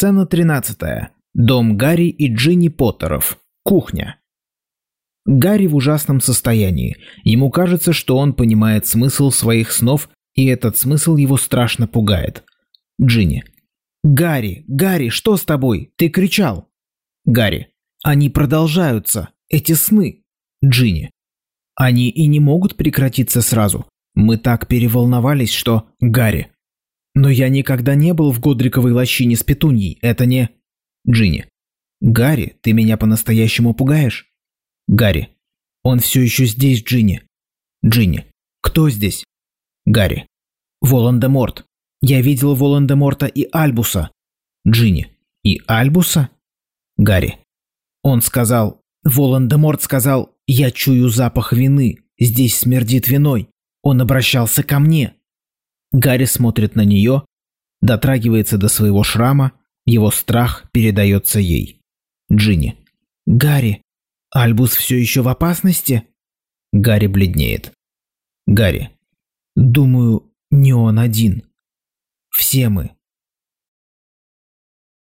Сцена 13. Дом Гарри и Джинни Поттеров. Кухня. Гарри в ужасном состоянии. Ему кажется, что он понимает смысл своих снов, и этот смысл его страшно пугает. Джинни. «Гарри! Гарри, что с тобой? Ты кричал!» Гарри. «Они продолжаются! Эти сны!» Джинни. «Они и не могут прекратиться сразу. Мы так переволновались, что...» Гарри. «Но я никогда не был в Годриковой лощине с петуньей. Это не...» Джинни. «Гарри, ты меня по-настоящему пугаешь?» Гарри. «Он все еще здесь, Джинни». Джинни. «Кто здесь?» Гарри. «Волан-де-Морт. Я видел Волан-де-Морта и Альбуса». Джинни. «И Альбуса?» Гарри. Он сказал... Волан-де-Морт сказал, «Я чую запах вины. Здесь смердит виной. Он обращался ко мне». Гарри смотрит на нее, дотрагивается до своего шрама, его страх передается ей. Джинни. «Гарри, Альбус все еще в опасности?» Гарри бледнеет. Гарри. «Думаю, не он один. Все мы.